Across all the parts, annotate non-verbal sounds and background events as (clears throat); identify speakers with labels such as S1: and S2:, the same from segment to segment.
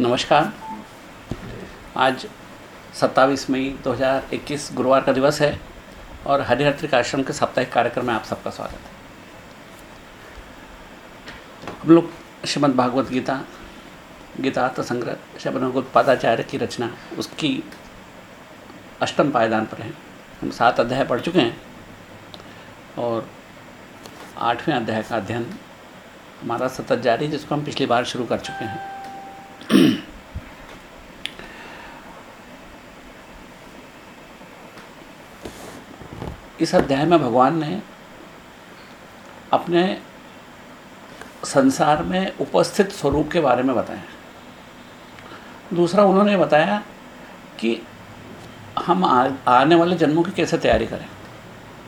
S1: नमस्कार। आज 27 मई 2021 गुरुवार का दिवस है और हरिहर आश्रम के साप्ताहिक कार्यक्रम में आप सबका स्वागत है। हम लोग श्रीमद् भागवत गीता गीतार्थ संग्रह श्रीमद पादाचार्य की रचना, उसकी अष्टम पायदान पर हैं। हम सात अध्याय पढ़ चुके हैं और आठवें अध्याय का अध्ययन हमारा सतत जारी जिसको हम पिछली बार शुरू कर चुके हैं। इस अध्याय में भगवान ने अपने संसार में उपस्थित स्वरूप के बारे में बताया। दूसरा उन्होंने बताया कि हम आ, आने वाले जन्मों की कैसे तैयारी करें।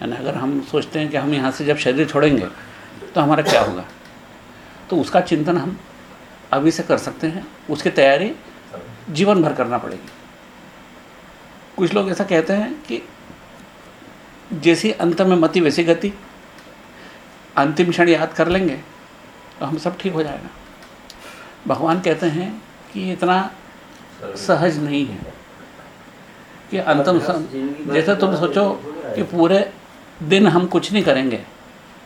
S1: यानी अगर हम सोचते हैं कि हम यहाँ से जब शरीर छोड़ेंगे तो हमारा क्या होगा? तो उसका चिंतन हम अभी से कर सकते हैं। उसकी तैयारी जीवन भर करना पड़ेगी। कुछ लोग ऐसा कहते हैं कि जैसी अंत में मति, वैसी गति। अंतिम क्षण याद कर लेंगे तो हम सब ठीक हो जाएगा। भगवान कहते हैं कि इतना सहज नहीं है कि अंतिम जैसे तुम सोचो कि पूरे दिन हम कुछ नहीं करेंगे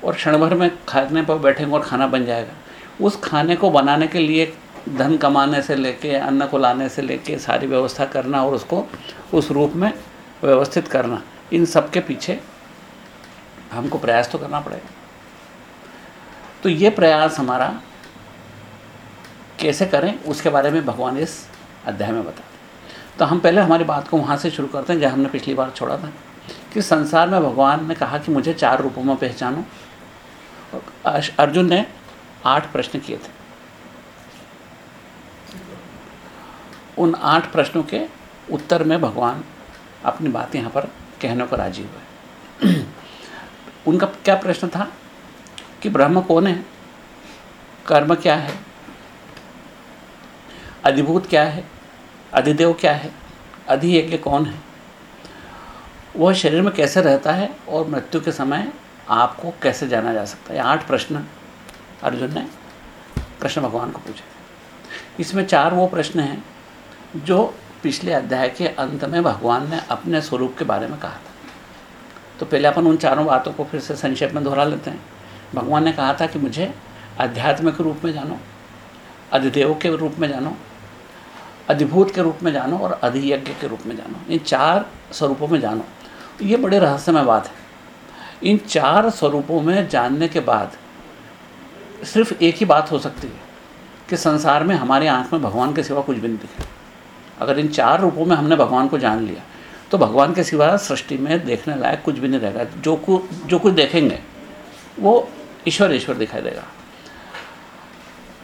S1: और क्षण भर में खाने पर बैठेंगे और खाना बन जाएगा। उस खाने को बनाने के लिए, धन कमाने से लेके, अन्न को लाने से लेके, सारी व्यवस्था करना और उसको उस रूप में व्यवस्थित करना, इन सब के पीछे हमको प्रयास तो करना पड़ेगा। तो ये प्रयास हमारा कैसे करें, उसके बारे में भगवान इस अध्याय में बता तो हम पहले हमारी बात को वहाँ से शुरू करते हैं, जहाँ हमने पिछली बार छोड़ा था कि संसार में भगवान ने कहा कि मुझे चार रूपों में पहचानो। अर्जुन ने आठ प्रश्न किए थे। उन आठ प्रश्नों के उत्तर में भगवान अपनी बात यहाँ पर कहने को राज़ी हुए। उनका क्या प्रश्न था कि ब्रह्म कौन है? कर्म क्या है? अधिभूत क्या है? अधिदेव क्या है? अधियज्ञ कौन है? वह शरीर में कैसे रहता है और मृत्यु के समय आपको कैसे जाना जा सकता है? आठ प्रश्न अर्जुन ने कृष्ण भगवान को पूछे। इसमें चार वो प्रश्न हैं जो पिछले अध्याय के अंत में भगवान ने अपने स्वरूप के बारे में कहा था। तो पहले अपन उन चारों बातों को फिर से संक्षेप में दोहरा लेते हैं। भगवान ने कहा था कि मुझे अध्यात्म के रूप में जानो, अधिदेव के रूप में जानो, अधिभूत के रूप में जानो और अधियज्ञ के रूप में जानो। इन चार स्वरूपों में जानो। ये बड़े रहस्यमय बात है। इन चार स्वरूपों में जानने के बाद सिर्फ़ एक ही बात हो सकती है कि संसार में हमारी आँख में भगवान के सिवा कुछ भी नहीं दिखे। अगर इन चार रूपों में हमने भगवान को जान लिया तो भगवान के सिवा सृष्टि में देखने लायक कुछ भी नहीं रहेगा। जो कुछ जो कुछ देखेंगे, वो ईश्वर ईश्वर दिखाई देगा।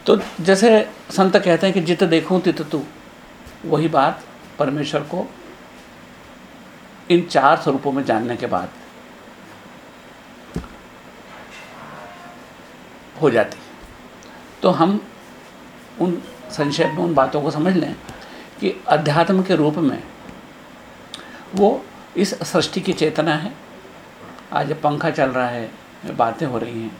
S1: तो जैसे संत कहते हैं कि जित देखूँ, तित तू। वही बात परमेश्वर को इन चार स्वरूपों में जानने के बाद हो जाती। तो हम उन संक्षेप में उन बातों को समझ लें कि अध्यात्म के रूप में वो इस सृष्टि की चेतना है। आज पंखा चल रहा है, बातें हो रही हैं,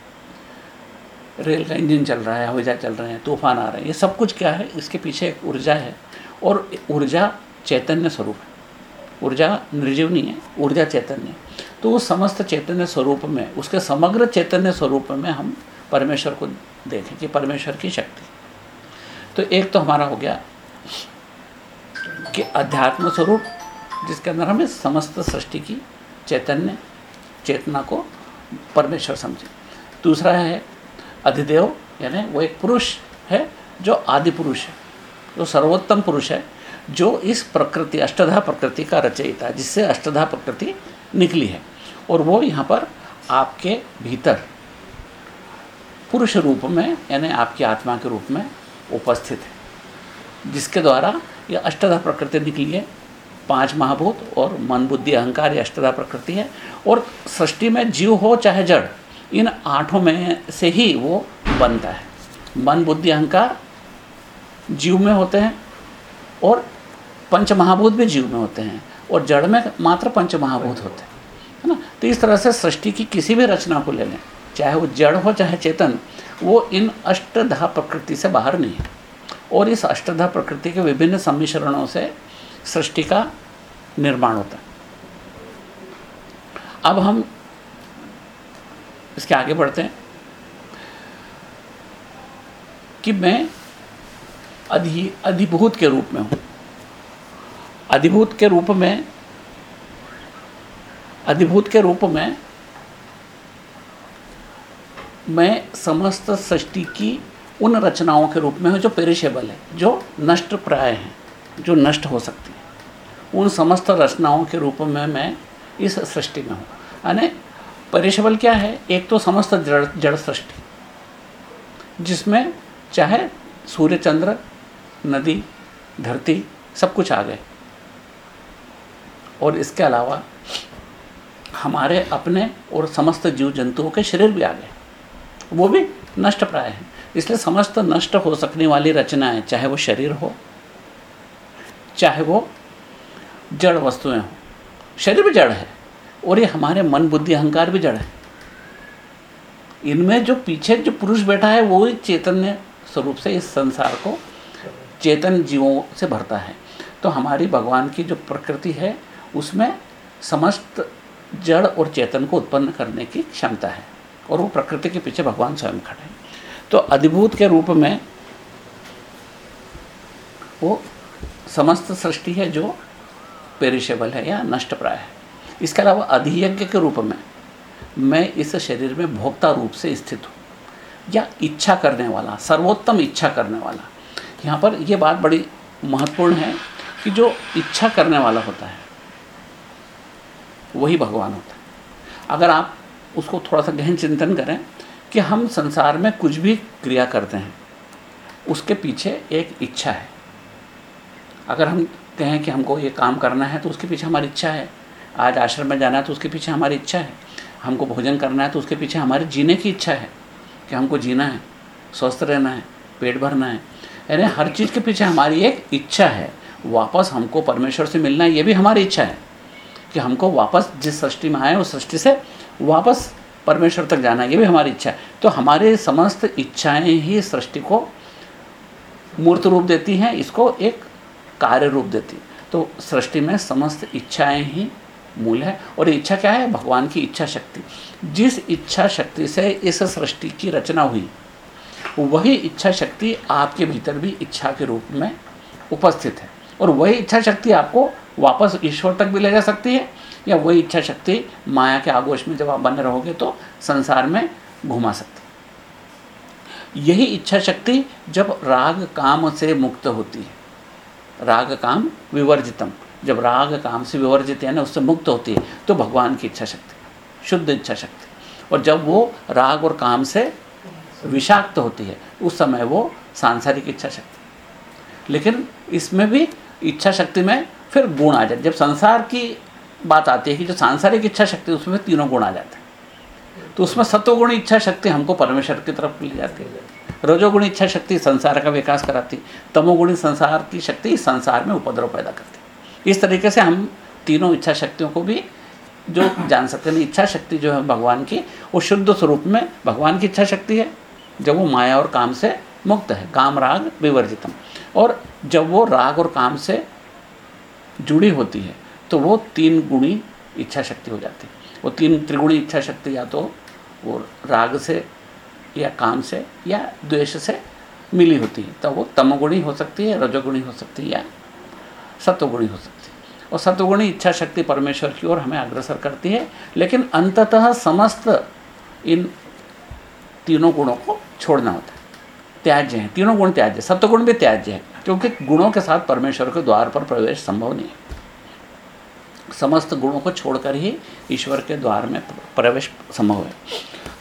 S1: रेल का इंजन चल रहा है हवाई जहाज़ चल रहे हैं, तूफ़ान आ रहे हैं, ये सब कुछ क्या है? इसके पीछे एक ऊर्जा है और ऊर्जा चैतन्य स्वरूप है। ऊर्जा निर्जीव नहीं है, ऊर्जा चैतन्य। तो उस समस्त चैतन्य स्वरूप में, उसके समग्र चैतन्य स्वरूप में हम परमेश्वर को देखें कि परमेश्वर की शक्ति। तो एक तो हमारा हो गया कि अध्यात्म स्वरूप, जिसके अंदर हमें समस्त सृष्टि की चैतन्य, चेतना को परमेश्वर समझे। दूसरा है अधिदेव, यानी वो एक पुरुष है जो आदि पुरुष है, जो सर्वोत्तम पुरुष है, जो इस प्रकृति, अष्टधा प्रकृति का रचयिता जिससे अष्टधा प्रकृति निकली है। और वो यहाँ पर आपके भीतर पुरुष रूप में, यानी आपकी आत्मा के रूप में उपस्थित है। जिसके द्वारा ये अष्टधा प्रकृति निकली है। पाँच महाभूत और मन बुद्धि अहंकार ये अष्टधा प्रकृति है। और सृष्टि में जीव हो चाहे जड़, इन आठों में से ही वो बनता है। मन बुद्धि अहंकार जीव में होते हैं और पंच महाभूत भी जीव में होते हैं। और जड़ में मात्र पंच महाभूत होते हैं। है ना? तो इस तरह से सृष्टि की किसी भी रचना को ले लें चाहे वो जड़ हो, चाहे चेतन, वो इन अष्टधा प्रकृति से बाहर नहीं है। और इस अष्टधा प्रकृति के विभिन्न सम्मिश्रणों से सृष्टि का निर्माण होता है। अब हम इसके आगे बढ़ते हैं कि मैं अधि, अधिभूत के रूप में हूँ। अधिभूत के रूप में, अधिभूत के रूप में मैं समस्त सृष्टि की उन रचनाओं के रूप में हूँ जो पेरिशेबल है, जो नष्ट प्राय हैं, जो नष्ट हो सकती हैं। उन समस्त रचनाओं के रूप में मैं इस सृष्टि में हूँ। यानी पेरिशेबल क्या है? एक तो समस्त जड़ जड़ सृष्टि, जिसमें चाहे सूर्य, चंद्र, नदी, धरती, सब कुछ आ गए। और इसके अलावा हमारे अपने और समस्त जीव जंतुओं के शरीर भी आ गए। वो भी नष्ट प्राय है। इसलिए समस्त नष्ट हो सकने वाली रचनाएँ, चाहे वो शरीर हो, चाहे वो जड़ वस्तुएँ हो, शरीर भी जड़ है और ये हमारे मन, बुद्धि, अहंकार भी जड़ है। इनमें जो पीछे जो पुरुष बैठा है, वो ही चैतन्य स्वरूप से इस संसार को चेतन जीवों से भरता है। तो हमारी भगवान की जो प्रकृति है, उसमें समस्त जड़ और चेतन को उत्पन्न करने की क्षमता है। और वो प्रकृति के पीछे भगवान स्वयं खड़े हैं। तो अधिभूत के रूप में वो समस्त सृष्टि है जो पेरिशेबल है या नष्ट प्राय है। इसके अलावा अधियज्ञ के रूप में मैं इस शरीर में भोक्ता रूप से स्थित हूँ। या इच्छा करने वाला, सर्वोत्तम इच्छा करने वाला। यहाँ पर यह बात बड़ी महत्वपूर्ण है कि जो इच्छा करने वाला होता है, वही भगवान होता है। अगर आप उसको थोड़ा सा गहन चिंतन करें कि हम संसार में कुछ भी क्रिया करते हैं, उसके पीछे एक इच्छा है। अगर हम कहें कि हमको ये काम करना है तो उसके पीछे हमारी इच्छा है। आज आश्रम में जाना है तो उसके पीछे हमारी इच्छा है। हमको भोजन करना है तो उसके पीछे हमारे जीने की इच्छा है कि हमको जीना है, स्वस्थ रहना है, पेट भरना है। यानी हर चीज़ के पीछे हमारी एक इच्छा है, वापस हमको परमेश्वर से मिलना है, ये भी हमारी इच्छा है कि हमको वापस जिस सृष्टि में आए, उस सृष्टि से वापस परमेश्वर तक जाना ये भी हमारी इच्छा है। तो हमारे समस्त इच्छाएँ ही सृष्टि को मूर्त रूप देती हैं, इसको एक कार्य रूप देती तो सृष्टि में समस्त इच्छाएँ ही मूल है। और इच्छा क्या है? भगवान की इच्छा शक्ति। जिस इच्छा शक्ति से इस सृष्टि की रचना हुई, वही इच्छा शक्ति आपके भीतर भी इच्छा के रूप में उपस्थित है। और वही इच्छा शक्ति आपको वापस ईश्वर तक भी ले जा सकती है। या वही इच्छा शक्ति माया के आगोश में जब आप बने रहोगे तो संसार में घुमा सकती यही इच्छा शक्ति जब राग काम से मुक्त होती है। राग काम विवर्जितम। जब राग काम से विवर्जित यानी उससे मुक्त होती है तो भगवान की इच्छा शक्ति, शुद्ध इच्छा शक्ति। और जब वो राग और काम से विषाक्त होती है, उस समय वो सांसारिक इच्छा शक्ति। लेकिन इसमें भी इच्छा शक्ति में फिर गुण आ जाए जब संसार की बात आती है कि जो सांसारिक इच्छा शक्ति उसमें तीनों गुण आ जाते हैं। तो उसमें सत्वगुण इच्छा शक्ति हमको परमेश्वर की तरफ़ ले जाती है। रजोगुण इच्छा शक्ति संसार का विकास कराती, तमोगुणी संसार की शक्ति संसार में उपद्रव पैदा करती इस तरीके से हम तीनों इच्छा शक्तियों को भी जो जान सकते हैं इच्छा शक्ति जो है भगवान की, वो शुद्ध स्वरूप में भगवान की इच्छा शक्ति है। जब वो माया और काम से मुक्त है, काम, राग विवर्जितम। और जब वो राग और काम से जुड़ी होती है तो वो तीन गुणी इच्छा शक्ति हो जाती है। वो तीन त्रिगुणी इच्छा शक्ति या तो वो राग से या काम से या द्वेष से मिली होती है। तो वो तमगुणी हो सकती है, रजोगुणी हो सकती है या सत्वगुणी हो सकती है। और सत्वगुणी इच्छा शक्ति परमेश्वर की ओर हमें अग्रसर करती है, लेकिन अंततः समस्त इन तीनों गुणों को छोड़ना होता है। त्याज्य है, तीनों गुण त्याज्य सत्वगुण भी त्याज्य है, क्योंकि गुणों के साथ परमेश्वर के द्वार पर प्रवेश संभव नहीं है। समस्त गुणों को छोड़कर ही ईश्वर के द्वार में प्रवेश संभव है।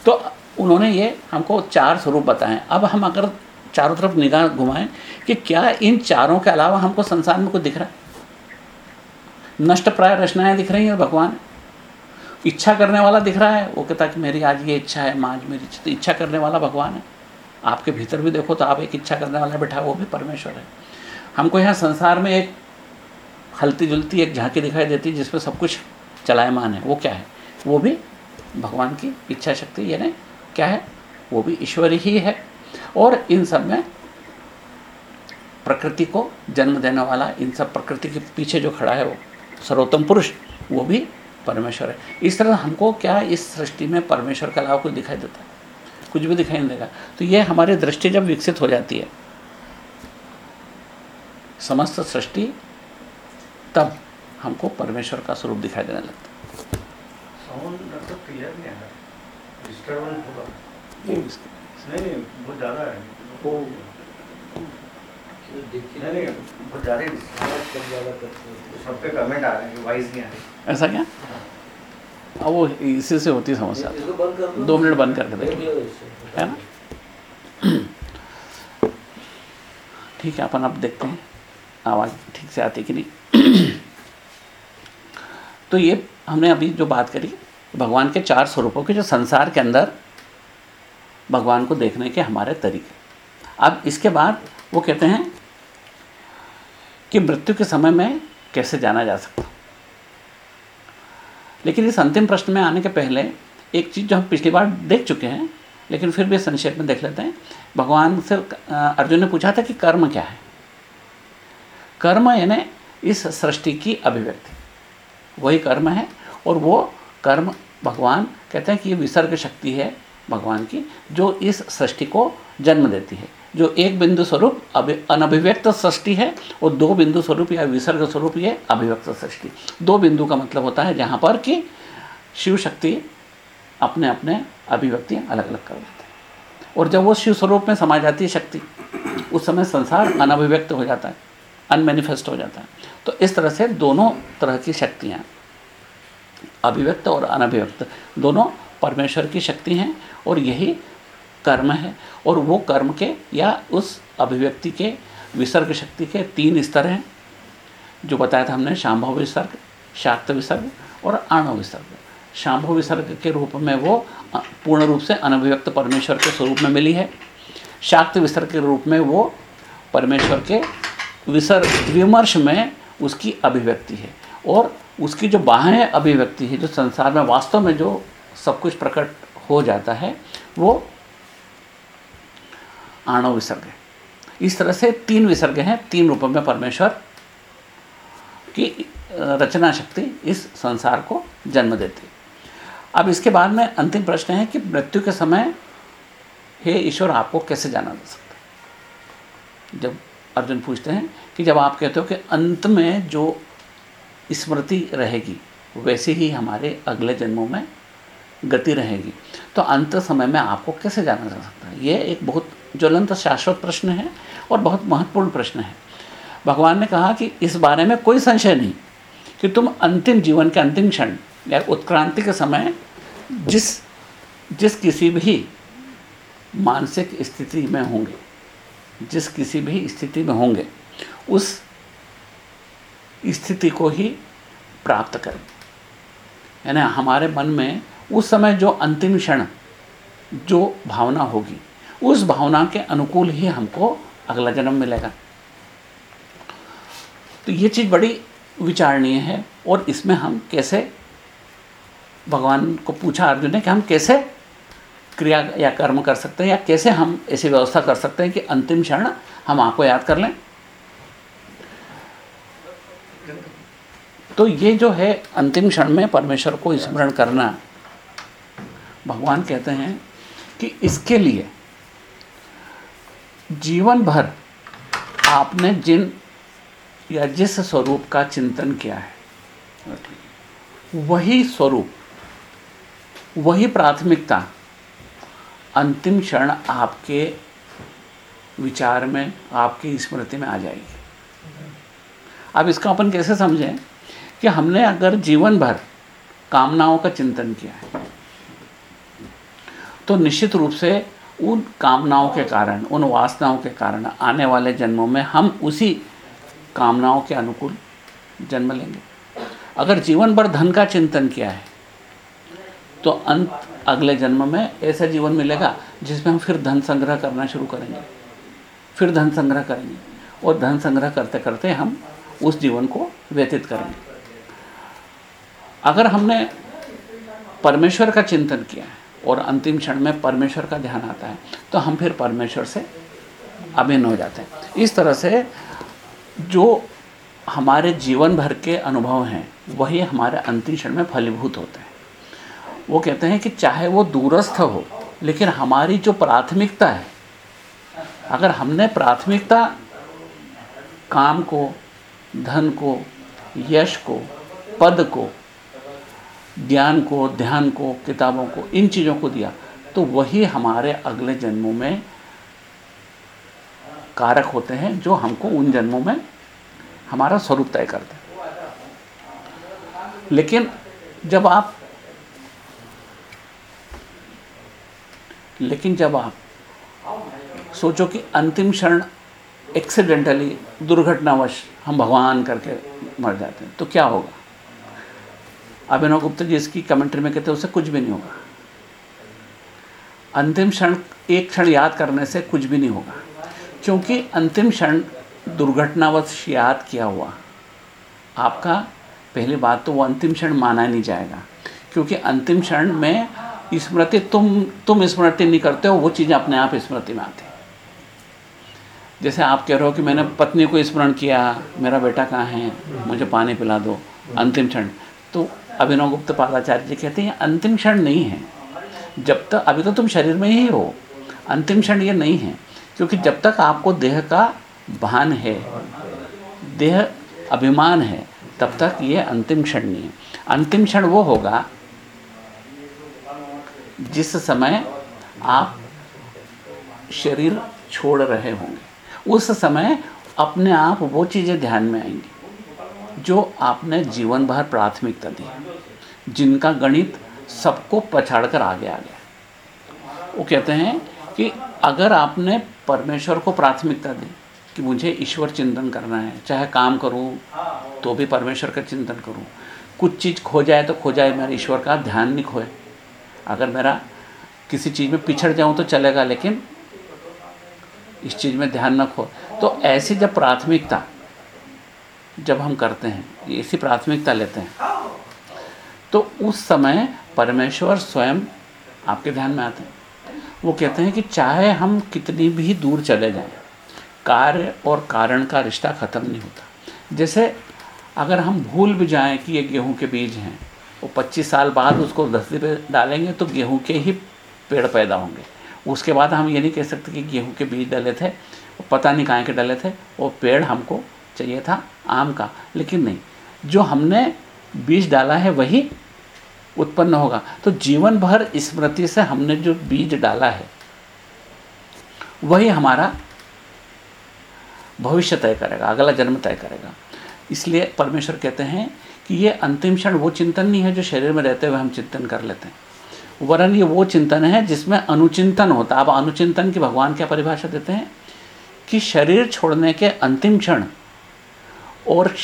S1: तो उन्होंने ये हमको चार स्वरूप बताए। अब हम अगर चारों तरफ़ निगाह घुमाएँ कि क्या इन चारों के अलावा हमको संसार में कुछ दिख रहा है? नष्ट प्राय रचनाएँ दिख रही हैं भगवान। इच्छा करने वाला दिख रहा है। वो कहता कि मेरी आज ये इच्छा है, माँ आज मेरी तो इच्छा करने वाला भगवान है। आपके भीतर भी देखो तो आप एक इच्छा करने वाला बैठा वो भी परमेश्वर है। हमको यहाँ संसार में एक हलती जुलती एक झांकी दिखाई देती है, जिसमें सब कुछ चलायमान है। वो क्या है? वो भी भगवान की इच्छा शक्ति, यानी क्या है? वो भी ईश्वर ही है। और इन सब में प्रकृति को जन्म देने वाला, इन सब प्रकृति के पीछे जो खड़ा है, वो सर्वोत्तम पुरुष, वो भी परमेश्वर है। इस तरह हमको क्या इस सृष्टि में परमेश्वर का अलावा कुछ दिखाई देता है? कुछ भी दिखाई नहीं देगा। तो ये हमारी दृष्टि जब विकसित हो जाती है, समस्त सृष्टि तब हमको परमेश्वर का स्वरूप दिखाई देने लगता। है।
S2: नहीं नहीं बहुत ज़्यादा है।
S1: ऐसा क्या? अब वो इसी से होती समस्या। दो। मिनट बंद करके देखिए है ना? (clears throat) ठीक है अपन अब देखते हैं। आवाज़ ठीक से आती कि नहीं? तो ये हमने अभी जो बात करी, भगवान के चार स्वरूपों के जो संसार के अंदर भगवान को देखने के हमारे तरीके। अब इसके बाद वो कहते हैं कि मृत्यु के समय में कैसे जाना जा सकता। लेकिन इस अंतिम प्रश्न में आने के पहले एक चीज़ जो हम पिछली बार देख चुके हैं, लेकिन फिर भी संक्षेप में देख लेते हैं। भगवान से अर्जुन ने पूछा था कि कर्म क्या है? कर्म यानी इस सृष्टि की अभिव्यक्ति। वही कर्म है और वो कर्म भगवान कहते हैं कि ये विसर्ग शक्ति है भगवान की, जो इस सृष्टि को जन्म देती है। जो एक बिंदु स्वरूप अनभिव्यक्त सृष्टि है और दो बिंदु स्वरूप या विसर्ग स्वरूप ये अभिव्यक्त सृष्टि। दो बिंदु का मतलब होता है जहाँ पर कि शिव शक्ति अपने अपने अभिव्यक्ति अलग अलग कर देते हैं। और जब वो शिव स्वरूप में समा जाती है शक्ति, उस समय संसार अनभिव्यक्त हो जाता है, अनमेनिफेस्ट हो जाता है। तो इस तरह से दोनों तरह की शक्तियाँ, अभिव्यक्त और अनभिव्यक्त, दोनों परमेश्वर की शक्ति हैं और यही कर्म है और वो कर्म के या उस अभिव्यक्ति के, विसर्ग शक्ति के तीन स्तर हैं, जो बताया था हमने शाम्भव विसर्ग, शाक्त विसर्ग और आणव विसर्ग। शाम्भव विसर्ग के रूप में वो पूर्ण रूप से अनभिव्यक्त परमेश्वर के स्वरूप में मिली है। शाक्त विसर्ग के रूप में वो परमेश्वर के विसर्ग, विमर्श में उसकी अभिव्यक्ति है। और उसकी जो बाह्य अभिव्यक्ति है, जो संसार में वास्तव में जो सब कुछ प्रकट हो जाता है, वो आणव विसर्ग है। इस तरह से तीन विसर्ग हैं, तीन रूपों में परमेश्वर की रचना शक्ति इस संसार को जन्म देती है। अब इसके बाद में अंतिम प्रश्न है कि मृत्यु के समय हे ईश्वर, आपको कैसे जाना जा सकता है? जब अर्जुन पूछते हैं कि जब आप कहते हो कि अंत में जो स्मृति रहेगी, वैसे ही हमारे अगले जन्मों में गति रहेगी। तो अंत समय में आपको कैसे जाना जा सकता है? ये एक बहुत ज्वलंत शाश्वत प्रश्न है और बहुत महत्वपूर्ण प्रश्न है। भगवान ने कहा कि इस बारे में कोई संशय नहीं कि तुम अंतिम जीवन के अंतिम क्षण या उत्क्रांति के समय जिस जिस किसी भी मानसिक स्थिति में होंगे, जिस किसी भी स्थिति में होंगे उस स्थिति को ही प्राप्त करें। यानी हमारे मन में उस समय जो अंतिम क्षण, जो भावना होगी, उस भावना के अनुकूल ही हमको अगला जन्म मिलेगा। तो ये चीज़ बड़ी विचारणीय है और इसमें हम कैसे, भगवान को पूछा अर्जुन ने कि हम कैसे क्रिया या कर्म कर सकते हैं या कैसे हम ऐसी व्यवस्था कर सकते हैं कि अंतिम क्षण हम आपको याद कर लें? तो ये जो है अंतिम क्षण में परमेश्वर को स्मरण करना। भगवान कहते हैं कि इसके लिए जीवन भर आपने जिन या जिस स्वरूप का चिंतन किया है, वही स्वरूप, वही प्राथमिकता अंतिम क्षण आपके विचार में, आपकी स्मृति में आ जाएगी। अब इसका अपन कैसे समझें? कि हमने अगर जीवन भर कामनाओं का चिंतन किया है तो निश्चित रूप से उन कामनाओं के कारण, उन वासनाओं के कारण आने वाले जन्मों में हम उसी कामनाओं के अनुकूल जन्म लेंगे। अगर जीवन भर धन का चिंतन किया है तो अंत अगले जन्म में ऐसा जीवन मिलेगा जिसमें हम फिर धन संग्रह करना शुरू करेंगे। फिर धन संग्रह करेंगे और धन संग्रह करते करते हम उस जीवन को व्यतीत करेंगे। अगर हमने परमेश्वर का चिंतन किया है और अंतिम क्षण में परमेश्वर का ध्यान आता है तो हम फिर परमेश्वर से अभिन्न हो जाते हैं। इस तरह से जो हमारे जीवन भर के अनुभव हैं, वही हमारे अंतिम क्षण में फलीभूत होते हैं। वो कहते हैं कि चाहे वो दूरस्थ हो, लेकिन हमारी जो प्राथमिकता है, अगर हमने प्राथमिकता काम को, धन को, यश को, पद को ज्ञान को, ध्यान को, किताबों को, इन चीज़ों को दिया तो वही हमारे अगले जन्मों में कारक होते हैं, जो हमको उन जन्मों में हमारा स्वरूप तय करते लेकिन जब आप, लेकिन जब आप सोचो कि अंतिम क्षण एक्सीडेंटली दुर्घटनावश हम भगवान करके मर जाते हैं तो क्या होगा? अभिनव गुप्ता जी इसकी कमेंट्री में कहते हैं उससे कुछ भी नहीं होगा। अंतिम क्षण, एक क्षण याद करने से कुछ भी नहीं होगा। क्योंकि अंतिम क्षण दुर्घटनावश याद किया हुआ। आपका पहली बात तो वो अंतिम क्षण माना नहीं जाएगा। क्योंकि अंतिम क्षण में स्मृति, तुम तुम स्मृति नहीं करते हो, वो चीज़ें अपने आप स्मृति में आती जैसे आप कह रहे हो कि मैंने पत्नी को स्मरण किया, मेरा बेटा कहाँ है, मुझे पानी पिला दो, अंतिम क्षण। तो अभिनव गुप्त पादाचार्य जी कहते हैं, अंतिम क्षण नहीं है। जब तक, अभी तो तुम शरीर में ही हो। अंतिम क्षण ये नहीं है, क्योंकि जब तक आपको देह का भान है, देह अभिमान है, तब तक ये अंतिम क्षण नहीं है। अंतिम क्षण वो होगा, जिस समय आप शरीर छोड़ रहे होंगे। उस समय अपने आप वो चीज़ें ध्यान में आएँगी, जो आपने जीवन भर प्राथमिकता दी जिनका गणित सबको पछाड़ कर आगे आ गया। वो कहते हैं कि अगर आपने परमेश्वर को प्राथमिकता दी कि मुझे ईश्वर चिंतन करना है, चाहे काम करूँ तो भी परमेश्वर का चिंतन करूँ, कुछ चीज़ खो जाए तो खो जाए, मेरे ईश्वर का ध्यान नहीं खोए। अगर मेरा किसी चीज़ में पिछड़ जाऊँ तो चलेगा, लेकिन इस चीज़ में ध्यान न खो। तो ऐसी जब प्राथमिकता जब हम करते हैं ऐसी प्राथमिकता लेते हैं तो उस समय परमेश्वर स्वयं आपके ध्यान में आते हैं। वो कहते हैं कि चाहे हम कितनी भी दूर चले जाएँ, कार्य और कारण का रिश्ता ख़त्म नहीं होता। जैसे अगर हम भूल भी जाएँ कि ये गेहूँ के बीज हैं, वो 25 साल बाद उसको धरती पे डालेंगे तो गेहूँ के ही पेड़ पैदा होंगे। उसके बाद हम ये नहीं कह सकते कि गेहूँ के बीज डले थे पता नहीं कहाँ के डले थे, वो पेड़ हमको चाहिए था आम का। लेकिन नहीं, जो हमने बीज डाला है, वही उत्पन्न होगा। तो जीवन भर स्मृति से हमने जो बीज डाला है, वही हमारा भविष्य तय करेगा, अगला जन्म तय करेगा। इसलिए परमेश्वर कहते हैं कि ये अंतिम क्षण वो चिंतन नहीं है जो शरीर में रहते हुए हम चिंतन कर लेते हैं। वरन ये वो चिंतन है जिसमें अनुचिंतन होता है। अब अनुचिंतन की भगवान क्या परिभाषा देते हैं? कि शरीर छोड़ने के अंतिम क्षण और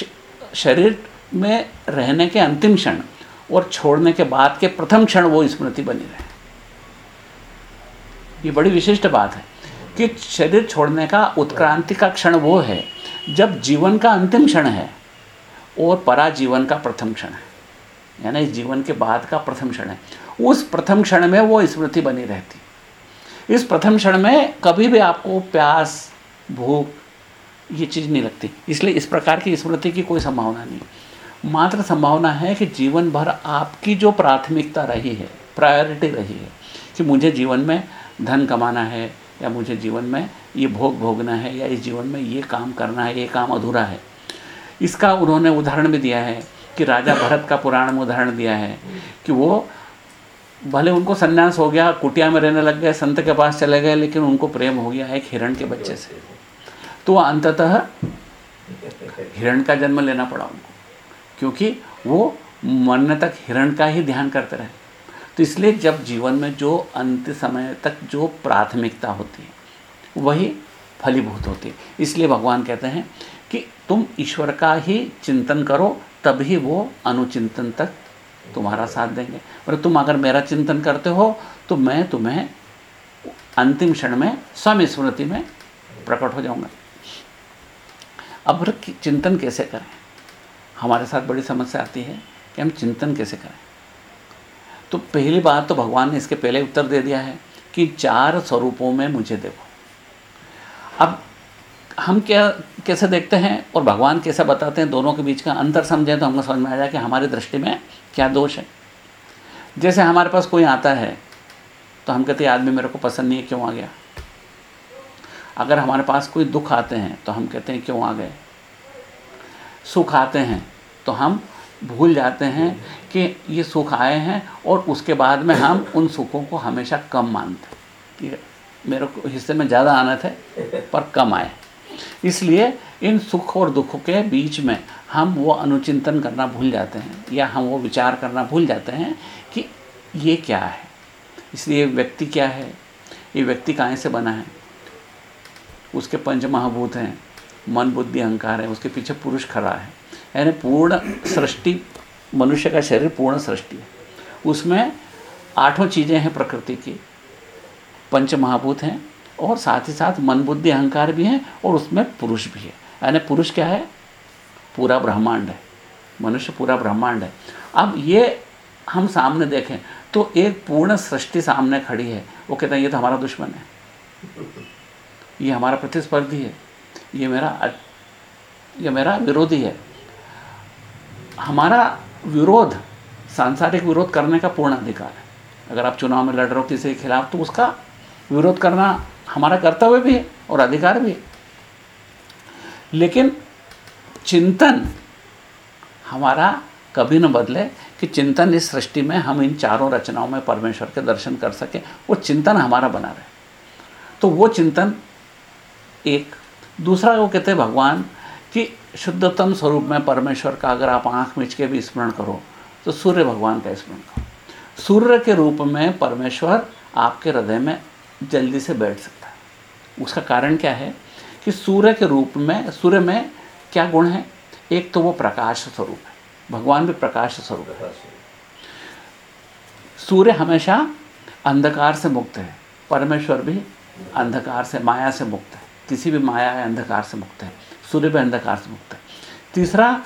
S1: शरीर में रहने के अंतिम क्षण और छोड़ने के बाद के प्रथम क्षण वो स्मृति बनी रहे। ये बड़ी विशिष्ट बात है कि शरीर छोड़ने का उत्क्रांति का क्षण वो है, जब जीवन का अंतिम क्षण है और पराजीवन का प्रथम क्षण है। यानी जीवन के बाद का प्रथम क्षण है। उस प्रथम क्षण में वो स्मृति बनी रहती। इस प्रथम क्षण में कभी भी आपको प्यास, भूख, ये चीज़ नहीं लगती। इसलिए इस प्रकार की स्मृति की कोई संभावना नहीं। मात्र संभावना है कि जीवन भर आपकी जो प्राथमिकता रही है प्रायोरिटी रही है, कि मुझे जीवन में धन कमाना है, या मुझे जीवन में ये भोग भोगना है, या इस जीवन में ये काम करना है, ये काम अधूरा है। इसका उन्होंने उदाहरण भी दिया है कि राजा भरत का पुराण में उदाहरण दिया है कि वो भले उनको संन्यास हो गया, कुटिया में रहने लग गए, संत के पास चले गए, लेकिन उनको प्रेम हो गया एक हिरण के बच्चे से। तो अंततः हिरण का जन्म लेना पड़ा उनको। क्योंकि वो मरने तक हिरण का ही ध्यान करते रहे। तो इसलिए जब जीवन में जो अंत समय तक जो प्राथमिकता होती है, वही फलीभूत होती है। इसलिए भगवान कहते हैं कि तुम ईश्वर का ही चिंतन करो, तभी वो अनुचिंतन तक तुम्हारा साथ देंगे। पर तुम अगर मेरा चिंतन करते हो तो मैं तुम्हें अंतिम क्षण में स्वम स्मृति में प्रकट हो जाऊँगा। अब चिंतन कैसे करें? हमारे साथ बड़ी समस्या आती है कि हम चिंतन कैसे करें? तो पहली बात तो भगवान ने इसके पहले उत्तर दे दिया है कि चार स्वरूपों में मुझे देखो। अब हम क्या, कैसे देखते हैं और भगवान कैसे बताते हैं दोनों के बीच का अंतर समझें तो हमको समझ में आ जाए कि हमारी दृष्टि में क्या दोष है। जैसे हमारे पास कोई आता है तो हम कहते हैं आदमी मेरे को पसंद नहीं है, क्यों आ गया? अगर हमारे पास कोई दुख आते हैं तो हम कहते हैं, क्यों आ गए? सुख आते हैं तो हम भूल जाते हैं कि ये सुख आए हैं और उसके बाद में हम उन सुखों को हमेशा कम मानते ये मेरे को हिस्से में ज़्यादा आने थे, पर कम आए। इसलिए इन सुख और दुख के बीच में हम वो अनुचिंतन करना भूल जाते हैं, या हम वो विचार करना भूल जाते हैं कि ये क्या है। इसलिए व्यक्ति क्या है? ये व्यक्ति कहाँ से बना है? उसके पंच महाभूत हैं, मन बुद्धि अहंकार है, उसके पीछे पुरुष खड़ा है। यानी पूर्ण सृष्टि, मनुष्य का शरीर पूर्ण सृष्टि है। उसमें आठों चीज़ें हैं प्रकृति की। पंच महाभूत हैं और साथ ही साथ मन बुद्धि अहंकार भी हैं और उसमें पुरुष भी है। यानी पुरुष क्या है? पूरा ब्रह्मांड है। मनुष्य पूरा ब्रह्मांड है। अब ये हम सामने देखें तो एक पूर्ण सृष्टि सामने खड़ी है। वो कहते हैं, ये तो हमारा दुश्मन है। ये हमारा प्रतिस्पर्धी है। ये मेरा ये मेरा विरोधी है। हमारा विरोध, सांसारिक विरोध करने का पूर्ण अधिकार है। अगर आप चुनाव में लड़ रहे हो किसी के खिलाफ तो उसका विरोध करना हमारा कर्तव्य भी है और अधिकार भी है। लेकिन चिंतन हमारा कभी न बदले कि चिंतन इस सृष्टि में हम इन चारों रचनाओं में परमेश्वर के दर्शन कर सकें, वो चिंतन हमारा बना रहे। तो वो चिंतन एक, दूसरा वो कहते हैं भगवान कि शुद्धतम स्वरूप में परमेश्वर का अगर आप आँख मिच के भी स्मरण करो तो सूर्य भगवान का स्मरण करो। सूर्य के रूप में परमेश्वर आपके हृदय में जल्दी से बैठ सकता है। उसका कारण क्या है कि सूर्य के रूप में सूर्य में क्या गुण है? एक तो वो प्रकाश स्वरूप है। भगवान भी प्रकाश स्वरूप है। सूर्य हमेशा अंधकार से मुक्त है। परमेश्वर भी अंधकार से माया से मुक्त है। किसी भी माया या अंधकार से मुक्त है। सूर्य भी अंधकार से मुक्त है। तीसरा,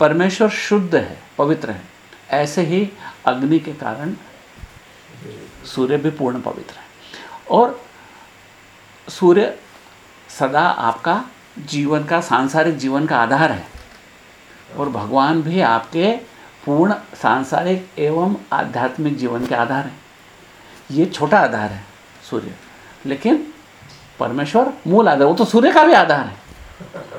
S1: परमेश्वर शुद्ध है, पवित्र है। ऐसे ही अग्नि के कारण सूर्य भी पूर्ण पवित्र है। और सूर्य सदा आपका जीवन का, सांसारिक जीवन का आधार है। और भगवान भी आपके पूर्ण सांसारिक एवं आध्यात्मिक जीवन के आधार है। ये छोटा आधार है सूर्य। लेकिन परमेश्वर मूल आधार, वो तो सूर्य का भी आधार है।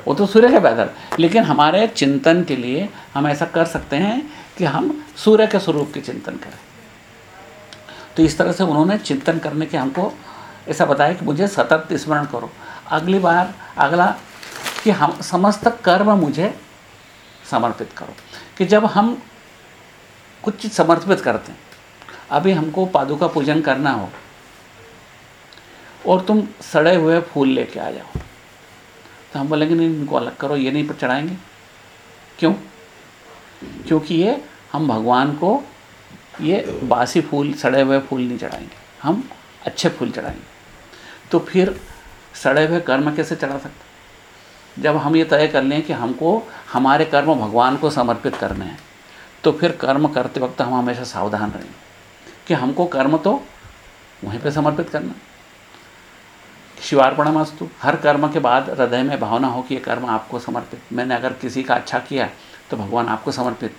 S1: वो तो सूर्य के आधार लेकिन हमारे चिंतन के लिए हम ऐसा कर सकते हैं कि हम सूर्य के स्वरूप के चिंतन करें। तो इस तरह से उन्होंने चिंतन करने के हमको ऐसा बताया कि मुझे सतत स्मरण करो। अगली बार, अगला कि हम समस्त कर्म मुझे समर्पित करो। कि जब हम कुछ चीज़ समर्पित करते हैं, अभी हमको पादुका पूजन करना हो और तुम सड़े हुए फूल लेके आ जाओ। तो हम बोलेंगे, नहीं, इनको अलग करो, ये नहीं पर चढ़ाएँगे। क्यों? क्योंकि ये हम भगवान को ये बासी फूल, सड़े हुए फूल नहीं चढ़ाएँगे। हम अच्छे फूल चढ़ाएँगे। तो फिर सड़े हुए कर्म कैसे चढ़ा सकते जब हम ये तय कर लें कि हमको, हमारे कर्म भगवान को समर्पित करने हैं तो फिर कर्म करते वक्त हम हमेशा सावधान रहेंगे कि हमको कर्म तो वहीं पे समर्पित करना शिवार्पणमस्तु। हर कर्म के बाद हृदय में भावना हो कि ये कर्म आपको समर्पित। मैंने अगर किसी का अच्छा किया तो भगवान आपको समर्पित।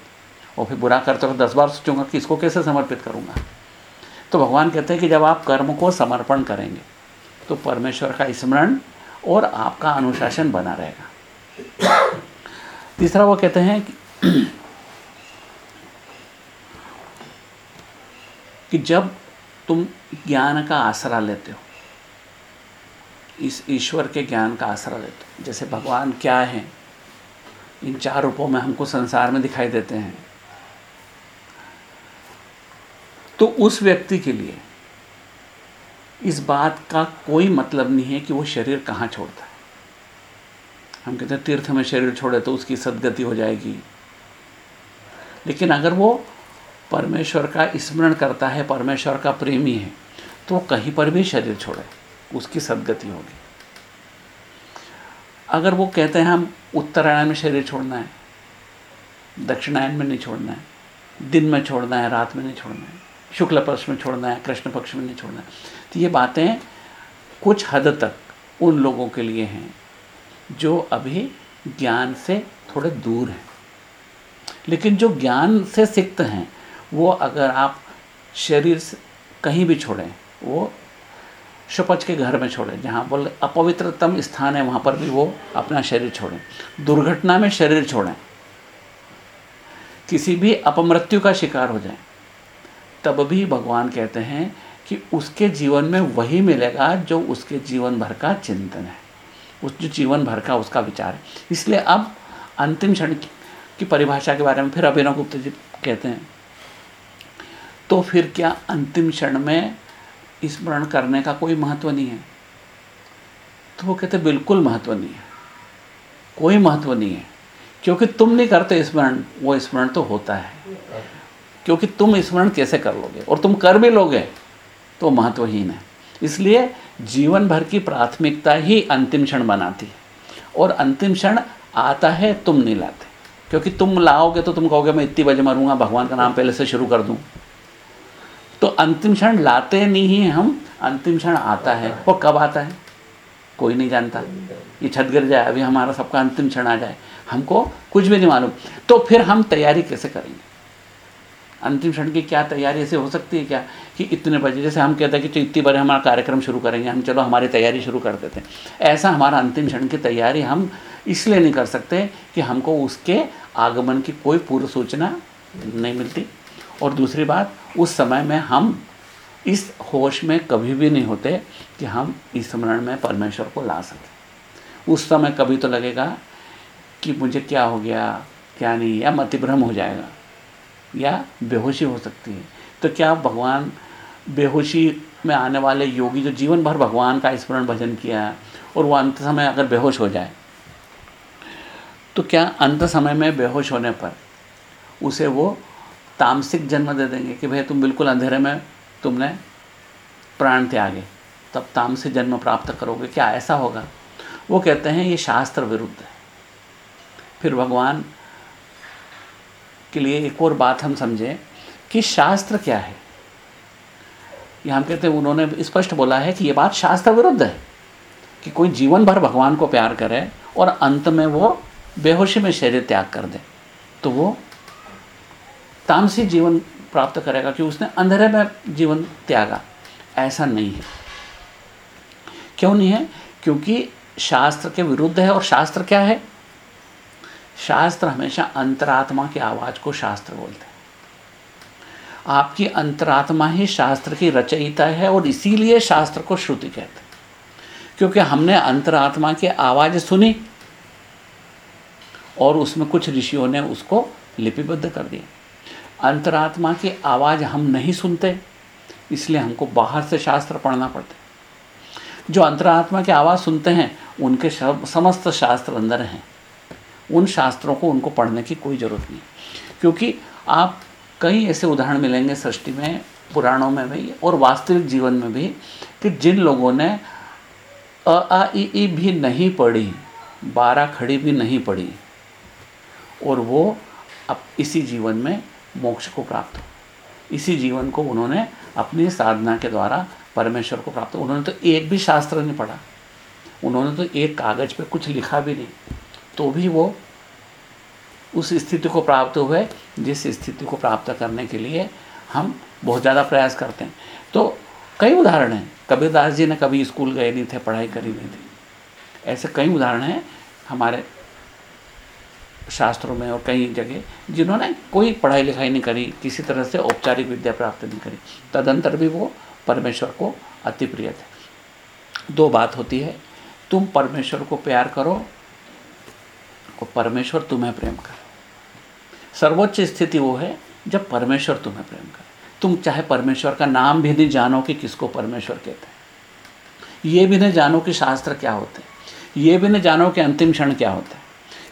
S1: और फिर बुरा करते वक्त दस बार सोचूँगा कि इसको कैसे समर्पित करूँगा? तो भगवान कहते हैं कि जब आप कर्म को समर्पण करेंगे तो परमेश्वर का स्मरण और आपका अनुशासन बना रहेगा। तीसरा वो कहते हैं कि, कि जब तुम ज्ञान का आसरा लेते हो इस ईश्वर के ज्ञान का आसरा लेते जैसे भगवान क्या है? इन चार रूपों में हमको संसार में दिखाई देते हैं। तो उस व्यक्ति के लिए इस बात का कोई मतलब नहीं है कि वो शरीर कहाँ छोड़ता है। हम कहते हैं, तीर्थ में शरीर छोड़े तो उसकी सदगति हो जाएगी। लेकिन अगर वो परमेश्वर का स्मरण करता है, परमेश्वर का प्रेमी है तो वो कहीं पर भी शरीर छोड़े। उसकी सदगति होगी। अगर वो कहते हैं हम उत्तरायण में शरीर छोड़ना है, दक्षिणायन में नहीं छोड़ना है, दिन में छोड़ना है, रात में नहीं छोड़ना है, शुक्ल पक्ष में छोड़ना है, कृष्ण पक्ष में नहीं छोड़ना है तो ये बातें कुछ हद तक उन लोगों के लिए हैं जो अभी ज्ञान से थोड़े दूर हैं। लेकिन जो ज्ञान से सिक्त हैं, वो अगर आप शरीर से कहीं भी छोड़ें, वो शुपच के घर में छोड़ें, जहाँ बोले अपवित्रतम स्थान है, वहाँ पर भी वो अपना शरीर छोड़ें। दुर्घटना में शरीर छोड़ें। किसी भी अपमृत्यु का शिकार हो जाए। तब भी भगवान कहते हैं कि उसके जीवन में वही मिलेगा जो उसके जीवन भर का चिंतन है। उस जो जीवन भर का उसका विचार है। इसलिए अब अंतिम क्षण की परिभाषा के बारे में फिर अभिनव गुप्ता जी कहते हैं तो फिर क्या अंतिम क्षण में स्मरण करने का कोई महत्व नहीं है। तो वो कहते, बिल्कुल महत्व नहीं है। कोई महत्व नहीं है। क्योंकि तुम नहीं करते स्मरण वो स्मरण तो होता है। क्योंकि तुम स्मरण कैसे कर लोगे? और तुम कर भी लोगे तो महत्वहीन है। इसलिए जीवन भर की प्राथमिकता ही अंतिम क्षण बनाती है। और अंतिम क्षण आता है, तुम नहीं लाते। क्योंकि तुम लाओगे तो तुम कहोगे, मैं इतनी बजे मरूँगा, भगवान का नाम पहले से शुरू कर दूँ। तो अंतिम क्षण लाते नहीं हैं हम, अंतिम क्षण आता है। और कब आता है? कोई नहीं जानता। ये छत गिर जाए, अभी हमारा सबका अंतिम क्षण आ जाए। हमको कुछ भी नहीं मालूम। तो फिर हम तैयारी कैसे करेंगे? अंतिम क्षण की क्या तैयारी ऐसे हो सकती है क्या? कि इतने बजे, जैसे हम कहते हैं कि इतनी बजे हमारा कार्यक्रम शुरू करेंगे, हम चलो हमारी तैयारी शुरू कर देते हैं। ऐसा हमारा अंतिम क्षण की तैयारी हम इसलिए नहीं कर सकते कि हमको उसके आगमन की कोई पूर्व सूचना नहीं मिलती। और दूसरी बात, उस समय में हम इस होश में कभी भी नहीं होते कि हम इस स्मरण में परमेश्वर को ला सकें। उस समय कभी तो लगेगा कि मुझे क्या हो गया, क्या नहीं, या मतिभ्रम हो जाएगा, या बेहोशी हो सकती है। तो क्या भगवान बेहोशी में आने वाले योगी जो जीवन भर भगवान का स्मरण भजन किया है, और वो अंत समय अगर बेहोश हो जाए तो क्या अंत समय में बेहोश होने पर उसे वो तामसिक जन्म दे देंगे कि भाई तुम बिल्कुल अंधेरे में तुमने प्राण त्यागे। तब तामसिक जन्म प्राप्त करोगे। क्या ऐसा होगा? वो कहते हैं, ये शास्त्र विरुद्ध है। फिर भगवान के लिए एक और बात हम समझें कि शास्त्र क्या है? ये हम कहते हैं उन्होंने स्पष्ट बोला है कि ये बात शास्त्र विरुद्ध है कि कोई जीवन भर भगवान को प्यार करे और अंत में वो बेहोशी में शरीर त्याग कर दे। तो वो तामसी जीवन प्राप्त करेगा कि उसने अंधेरे में जीवन त्यागा। ऐसा नहीं है। क्यों नहीं है? क्योंकि शास्त्र के विरुद्ध है और शास्त्र क्या है? शास्त्र हमेशा अंतरात्मा की आवाज़ को शास्त्र बोलते हैं। आपकी अंतरात्मा ही शास्त्र की रचयिता है और इसीलिए शास्त्र को श्रुति कहते हैं। क्योंकि हमने अंतरात्मा की आवाज़ सुनी और उसमें कुछ ऋषियों ने उसको लिपिबद्ध कर दिया। अंतरात्मा की आवाज़ हम नहीं सुनते इसलिए हमको बाहर से शास्त्र पढ़ना पड़ता जो अंतरात्मा की आवाज़ सुनते हैं उनके समस्त शास्त्र अंदर हैं। उन शास्त्रों को उनको पढ़ने की कोई ज़रूरत नहीं क्योंकि आप कई ऐसे उदाहरण मिलेंगे सृष्टि में पुराणों में भी और वास्तविक जीवन में भी कि जिन लोगों ने अ आ इ, ई भी नहीं पढ़ी बारह खड़ी भी नहीं पढ़ी और वो अब इसी जीवन में मोक्ष को प्राप्त हो। इसी जीवन को उन्होंने अपनी साधना के द्वारा परमेश्वर को प्राप्त उन्होंने तो एक भी शास्त्र नहीं पढ़ा। उन्होंने तो एक कागज़ पे कुछ लिखा भी नहीं। तो भी वो उस स्थिति को प्राप्त हुए, जिस स्थिति को प्राप्त करने के लिए हम बहुत ज़्यादा प्रयास करते हैं। तो कई उदाहरण हैं। कबीरदास जी ने कभी स्कूल गए नहीं थे, पढ़ाई करी नहीं थी। ऐसे कई उदाहरण हैं। हमारे शास्त्रों में और कई जगह जिन्होंने कोई पढ़ाई लिखाई नहीं करी, किसी तरह से औपचारिक विद्या प्राप्त नहीं करी। तदंतर भी वो परमेश्वर को अति प्रिय थे। दो बात होती है, तुम परमेश्वर को प्यार करो और परमेश्वर तुम्हें प्रेम करे। सर्वोच्च स्थिति वो है जब परमेश्वर तुम्हें प्रेम करे। तुम चाहे परमेश्वर का नाम भी नहीं जानो कि किसको परमेश्वर कहते हैं। ये भी नहीं जानो कि शास्त्र क्या होते हैं। ये भी नहीं जानो कि अंतिम क्षण क्या होता है।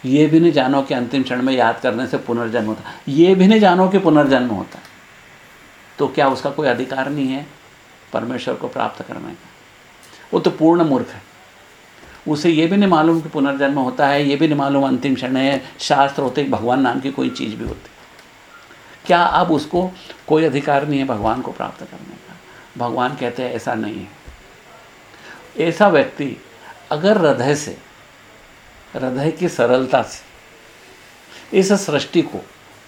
S1: ये भी नहीं जानो कि अंतिम क्षण में याद करने से पुनर्जन्म होता। ये भी नहीं जानो कि पुनर्जन्म होता। तो क्या उसका कोई अधिकार नहीं है? परमेश्वर को प्राप्त करने का। वो तो पूर्ण मूर्ख है। उसे ये भी नहीं मालूम कि पुनर्जन्म होता है, ये भी नहीं मालूम अंतिम क्षण है। शास्त्र होते भगवान नाम की कोई चीज़ भी होती। क्या अब उसको कोई अधिकार नहीं है भगवान को प्राप्त करने का? भगवान कहते हैं, ऐसा नहीं है। ऐसा व्यक्ति अगर हृदय से हृदय की सरलता से। इस सृष्टि को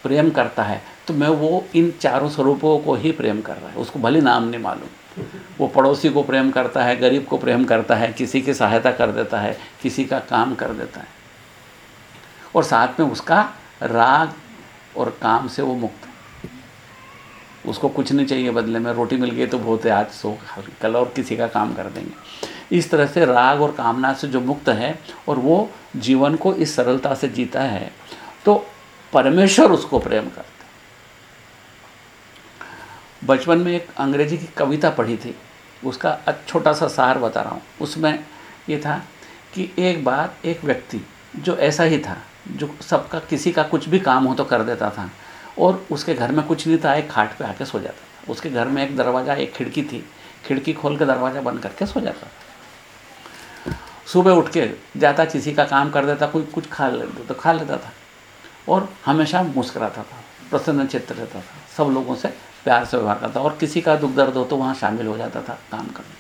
S1: प्रेम करता है तो मैं वो इन चारों स्वरूपों को ही प्रेम कर रहा है। उसको भले नाम नहीं मालूम। वो पड़ोसी को प्रेम करता है, गरीब को प्रेम करता है, किसी की सहायता कर देता है, किसी का काम कर देता है। और साथ में उसका राग और काम से वो मुक्त है। उसको कुछ नहीं चाहिए बदले में, रोटी मिल गई तो बहुत है, आज सो, कल और किसी का काम कर देंगे। इस तरह से राग और कामना से जो मुक्त है और वो जीवन को इस सरलता से जीता है तो परमेश्वर उसको प्रेम करता बचपन में एक अंग्रेज़ी की कविता पढ़ी थी, उसका छोटा सा सार बता रहा हूँ। उसमें ये था कि एक बार एक व्यक्ति जो ऐसा ही था, जो सबका किसी का कुछ भी काम हो तो कर देता था और उसके घर में कुछ नहीं था, एक खाट पे आके सो जाता था। उसके घर में एक दरवाज़ा, एक खिड़की थी, खिड़की खोल के दरवाज़ा बंद करके सो जाता था। सुबह उठ के जाता किसी का काम कर देता कोई कुछ खा लेता तो खा लेता था। और हमेशा मुस्कुराता था प्रसन्न चित्त रहता था सब लोगों से प्यार से व्यवहार करता और किसी का दुख दर्द हो तो वहाँ शामिल हो जाता था काम करने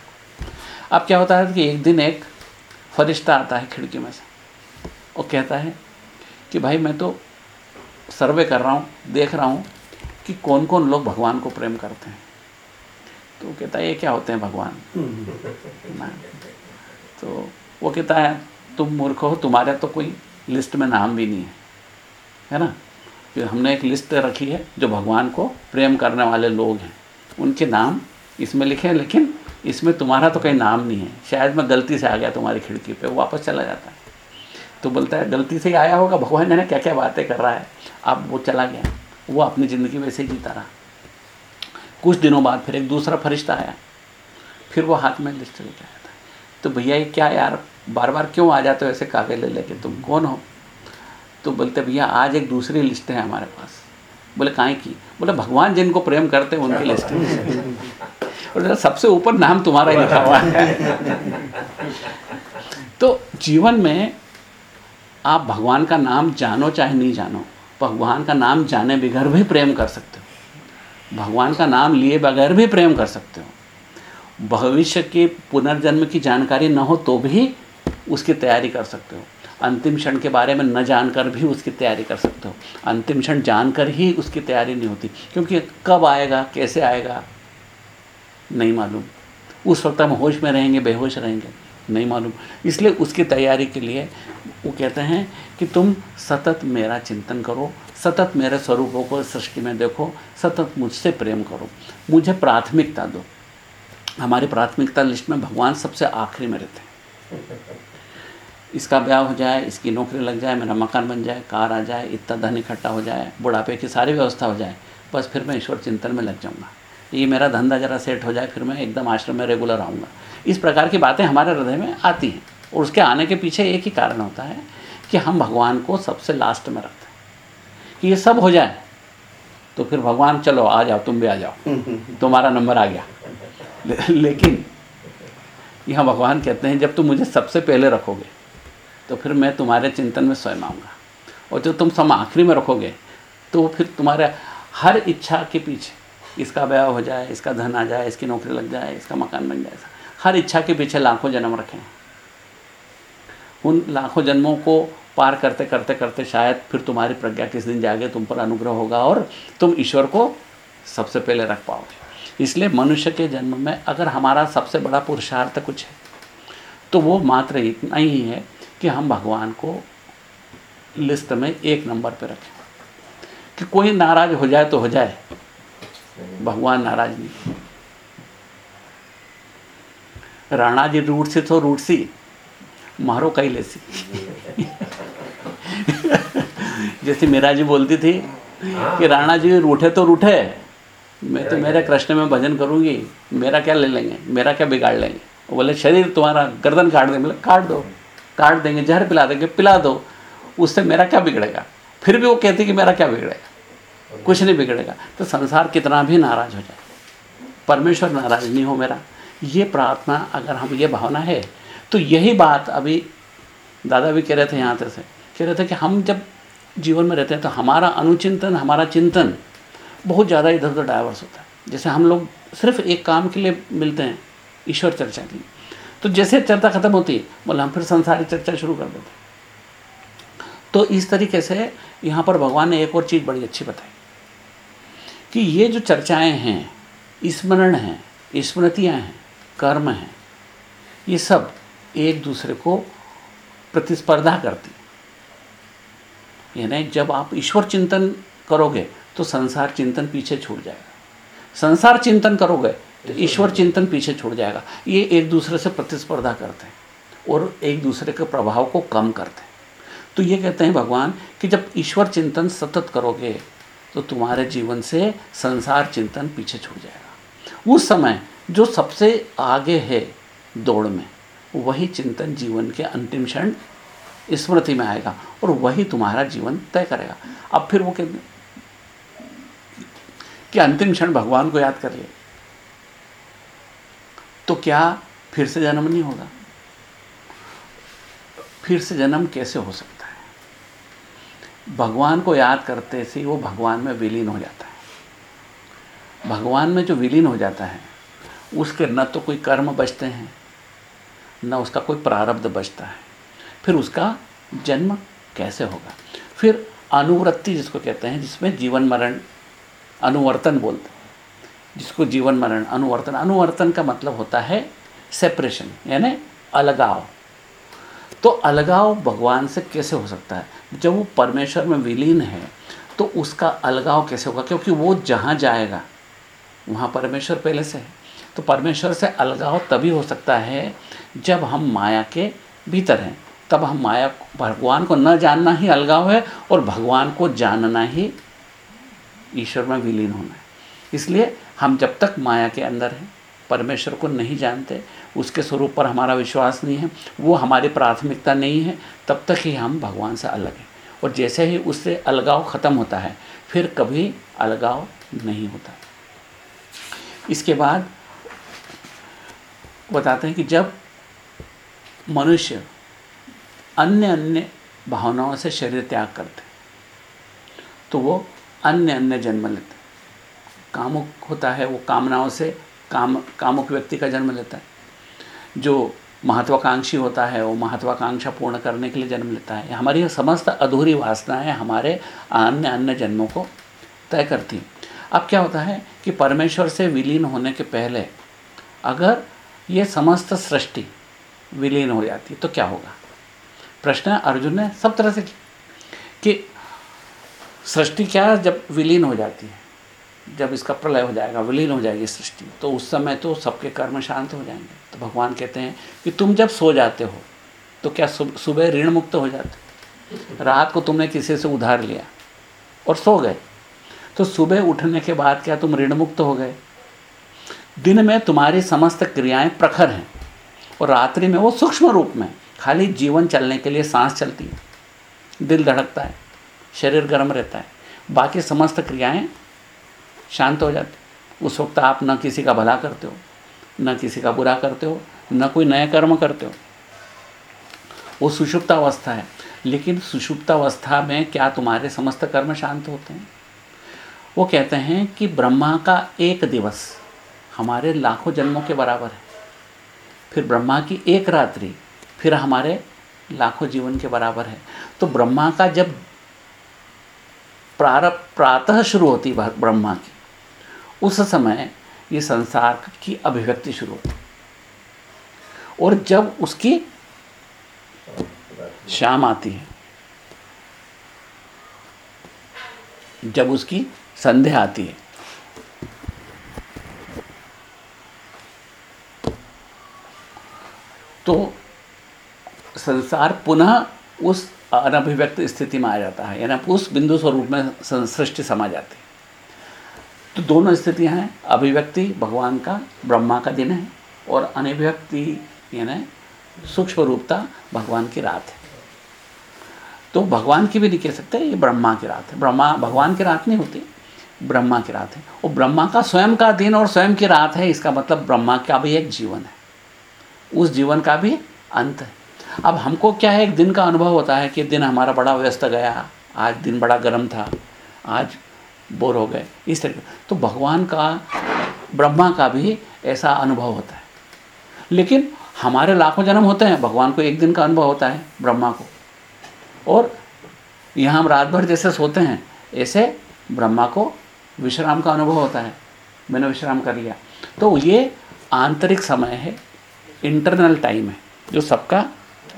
S1: अब क्या होता है कि एक दिन एक फरिश्ता आता है खिड़की में से। और कहता है कि भाई मैं तो सर्वे कर रहा हूँ देख रहा हूँ कि कौन कौन लोग भगवान को प्रेम करते हैं। तो कहता है ये क्या होते हैं भगवान? (laughs) तो वो कहता है, तुम मूर्ख हो, तुम्हारे तो कोई लिस्ट में नाम भी नहीं है। है ना? फिर हमने एक लिस्ट रखी है जो भगवान को प्रेम करने वाले लोग हैं। उनके नाम इसमें लिखे हैं, लेकिन इसमें तुम्हारा तो कहीं नाम नहीं है। शायद मैं गलती से आ गया तुम्हारी खिड़की पे वापस चला जाता है। तो बोलता है, गलती से ही आया होगा, भगवान जाने क्या क्या बातें कर रहा है। अब वो चला गया। वो अपनी ज़िंदगी वैसे ही जीता रहा। कुछ दिनों बाद फिर एक दूसरा फरिश्ता आया। फिर वो हाथ में लिस्ट आया। था तो भैया ये क्या यार बार बार क्यों आ जाते हो ऐसे कागज़ ले लेके? तुम कौन हो? तो बोलते, भैया, आज एक दूसरी लिस्ट है हमारे पास। बोले, काहे की? बोले, भगवान जिनको प्रेम करते हैं, उनकी लिस्ट और सबसे ऊपर नाम तुम्हारा ही लिखा हुआ है। तो जीवन में आप भगवान का नाम जानो चाहे नहीं जानो, भगवान का नाम जाने बगैर भी प्रेम कर सकते हो। भगवान का नाम लिए बगैर भी प्रेम कर सकते हो। भविष्य के पुनर्जन्म की जानकारी न हो तो भी उसकी तैयारी कर सकते हो। अंतिम क्षण के बारे में न जानकर भी उसकी तैयारी कर सकते हो। अंतिम क्षण जानकर ही उसकी तैयारी नहीं होती, क्योंकि कब आएगा, कैसे आएगा, नहीं मालूम। उस वक्त हम होश में रहेंगे, बेहोश रहेंगे, नहीं मालूम। इसलिए उसकी तैयारी के लिए वो कहते हैं कि तुम सतत मेरा चिंतन करो, सतत मेरे स्वरूपों को सृष्टि में देखो, सतत मुझसे प्रेम करो। मुझे प्राथमिकता दो। हमारी प्राथमिकता लिस्ट में भगवान सबसे आखिरी में रहते हैं। इसका ब्याह हो जाए इसकी नौकरी लग जाए मेरा मकान बन जाए कार आ जाए इतना धन इकट्ठा हो जाए बुढ़ापे की सारी व्यवस्था हो जाए बस फिर मैं ईश्वर चिंतन में लग जाऊँगा। ये मेरा धंधा जरा सेट हो जाए फिर मैं एकदम आश्रम में रेगुलर आऊँगा। इस प्रकार की बातें हमारे हृदय में आती हैं और उसके आने के पीछे एक ही कारण होता है कि हम भगवान को सबसे लास्ट में रखते हैं। कि ये सब हो जाए तो फिर भगवान चलो आ जाओ तुम भी आ जाओ। (laughs) तुम्हारा नंबर आ गया। (laughs) लेकिन यहाँ भगवान कहते हैं, जब तुम मुझे सबसे पहले रखोगे तो फिर मैं तुम्हारे चिंतन में स्वयं आऊँगा। और जो तुम सम आखिरी में रखोगे तो फिर तुम्हारे हर इच्छा के पीछे, इसका ब्याह हो जाए, इसका धन आ जाए, इसकी नौकरी लग जाए, इसका मकान बन जाए हर इच्छा के पीछे लाखों जन्म रखें। उन लाखों जन्मों को पार करते करते करते शायद फिर तुम्हारी प्रज्ञा किस दिन जागे, तुम पर अनुग्रह होगा और तुम ईश्वर को सबसे पहले रख पाओगे। इसलिए मनुष्य के जन्म में अगर हमारा सबसे बड़ा पुरुषार्थ कुछ है तो वो मात्र इतना ही है कि हम भगवान को लिस्ट में एक नंबर पर रखें। कि कोई नाराज़ हो जाए तो हो जाए। भगवान नाराज़ नहीं। राणा जी रूट से तो रूट सी मारो कई लेसी (laughs) जैसे मीरा जी बोलती थी कि राणा जी रूठे तो रूठे। मैं तो मेरे कृष्ण में भजन करूँगी, मेरा क्या ले लेंगे, मेरा क्या बिगाड़ लेंगे? बोले, शरीर तुम्हारा गर्दन काट देंगे। बोले, काट दो, काट देंगे, जहर पिला देंगे, पिला दो, उससे मेरा क्या बिगड़ेगा? फिर भी वो कहती कि मेरा क्या बिगड़ेगा? कुछ नहीं बिगड़ेगा। तो संसार कितना भी नाराज़ हो जाए, परमेश्वर नाराज़ नहीं हो मेरा। ये प्रार्थना, अगर हम, ये भावना है तो यही बात अभी दादा भी कह रहे थे यहाँ से, कह रहे थे कि हम जब जीवन में रहते हैं तो हमारा अनुचिंतन, हमारा चिंतन बहुत ज़्यादा इधर उधर डाइवर्स होता है। जैसे हम लोग सिर्फ़ एक काम के लिए मिलते हैं, ईश्वर चर्चा के लिए। तो जैसे चर्चा खत्म होती है, बोले हम फिर संसारी चर्चा शुरू कर देते तो इस तरीके से यहाँ पर भगवान ने एक और चीज़ बड़ी अच्छी बताई कि ये जो चर्चाएँ हैं, स्मरण हैं, स्मृतियाँ हैं, कर्म हैं, ये सब एक दूसरे को प्रतिस्पर्धा करती यानी जब आप ईश्वर चिंतन करोगे तो संसार चिंतन पीछे छूट जाएगा। संसार चिंतन करोगे तो ईश्वर चिंतन पीछे छूट जाएगा। ये एक दूसरे से प्रतिस्पर्धा करते हैं और एक दूसरे के प्रभाव को कम करते हैं। तो ये कहते हैं भगवान कि जब ईश्वर चिंतन सतत करोगे तो तुम्हारे जीवन से संसार चिंतन पीछे छूट जाएगा। उस समय जो सबसे आगे है दौड़ में वही चिंतन जीवन के अंतिम क्षण स्मृति में आएगा और वही तुम्हारा जीवन तय करेगा। अब फिर वो कहते कि अंतिम क्षण भगवान को याद कर ले। तो क्या फिर से जन्म नहीं होगा? फिर से जन्म कैसे हो सकता है? भगवान को याद करते से वो भगवान में विलीन हो जाता है। भगवान में जो विलीन हो जाता है, उसके न तो कोई कर्म बचते हैं, न उसका कोई प्रारब्ध बचता है। फिर उसका जन्म कैसे होगा? फिर अनुवृत्ति जिसको कहते हैं, जिसमें जीवन मरण अनुवर्तन बोलते जिसको जीवन मरण, अनुवर्तन। अनुवर्तन का मतलब होता है सेपरेशन यानी अलगाव। तो अलगाव भगवान से कैसे हो सकता है? जब वो परमेश्वर में विलीन है तो उसका अलगाव कैसे होगा? क्योंकि वो जहाँ जाएगा, वहाँ परमेश्वर पहले से है। तो परमेश्वर से अलगाव तभी हो सकता है, जब हम माया के भीतर हैं। तब हम माया भगवान को न जानना ही अलगाव है, और भगवान को जानना ही ईश्वर में विलीन होना है। इसलिए हम जब तक माया के अंदर हैं, परमेश्वर को नहीं जानते, उसके स्वरूप पर हमारा विश्वास नहीं है, वो हमारी प्राथमिकता नहीं है, तब तक ही हम भगवान से अलग हैं। और जैसे ही उससे अलगाव ख़त्म होता है, फिर कभी अलगाव नहीं होता। इसके बाद बताते हैं कि जब मनुष्य अन्य अन्य भावनाओं से शरीर त्याग करते तो वो अन्य अन्य जन्म लेते कामुक होता है, वो कामनाओं से काम, कामुक व्यक्ति का जन्म लेता है। जो महत्वाकांक्षी होता है, वो महत्वाकांक्षा पूर्ण करने के लिए जन्म लेता है। हमारी समस्त अधूरी वासनाएँ हमारे अन्य अन्य जन्मों को तय करती हैं। अब क्या होता है कि परमेश्वर से विलीन होने के पहले अगर ये समस्त सृष्टि विलीन हो जाती है तो क्या होगा? प्रश्न अर्जुन ने सब तरह से कि सृष्टि क्या जब विलीन हो जाती है, जब इसका प्रलय हो जाएगा, विलीन हो जाएगी सृष्टि तो उस समय तो सबके कर्म शांत हो जाएँगे। तो भगवान कहते हैं कि तुम जब सो जाते हो तो क्या सुबह ऋण मुक्त हो जाते रात को तुमने किसी से उधार लिया और सो गए। तो सुबह उठने के बाद क्या तुम ऋण मुक्त हो गए? दिन में तुम्हारी समस्त क्रियाएँ प्रखर हैं और रात्रि में वो सूक्ष्म रूप में, खाली जीवन चलने के लिए सांस चलती है। दिल धड़कता है। शरीर गर्म रहता है। बाकी समस्त क्रियाएँ शांत हो जाते उस वक्त आप न किसी का भला करते हो, न किसी का बुरा करते हो, न कोई नए कर्म करते हो। वो सुषुप्त अवस्था है। लेकिन सुषुप्त अवस्था में क्या तुम्हारे समस्त कर्म शांत होते हैं? वो कहते हैं कि ब्रह्मा का एक दिवस हमारे लाखों जन्मों के बराबर है। फिर ब्रह्मा की एक रात्रि फिर हमारे लाखों जीवन के बराबर है। तो ब्रह्मा का जब प्रारंभ प्रातः शुरू होती ब्रह्मा की। उस समय ये संसार की अभिव्यक्ति शुरू होती। और जब उसकी शाम आती है, जब उसकी संध्या आती है तो संसार पुनः उस अनभिव्यक्त स्थिति में आ जाता है, यानी उस बिंदु स्वरूप में सृष्टि समा जाती है। तो दोनों स्थितियाँ हैं, अभिव्यक्ति भगवान का, ब्रह्मा का दिन है, और अनिव्यक्ति यानी सूक्ष्म रूपता भगवान की रात है। तो भगवान की भी नहीं कह सकते, ये ब्रह्मा की रात है। ब्रह्मा, भगवान की रात नहीं होती, ब्रह्मा की रात है। और ब्रह्मा का स्वयं का दिन और स्वयं की रात है, इसका मतलब ब्रह्मा का भी एक जीवन है। उस जीवन का भी अंत है। अब हमको क्या है, एक दिन का अनुभव होता है कि दिन हमारा बड़ा व्यस्त गया, आज दिन बड़ा गर्म था, आज बोर हो गए, इस तरीके। तो भगवान का, ब्रह्मा का भी ऐसा अनुभव होता है। लेकिन हमारे लाखों जन्म होते हैं, भगवान को एक दिन का अनुभव होता है, ब्रह्मा को। और यहाँ हम रात भर जैसे सोते हैं, ऐसे ब्रह्मा को विश्राम का अनुभव होता है। मैंने विश्राम कर लिया। तो ये आंतरिक समय है, इंटरनल टाइम है, जो सबका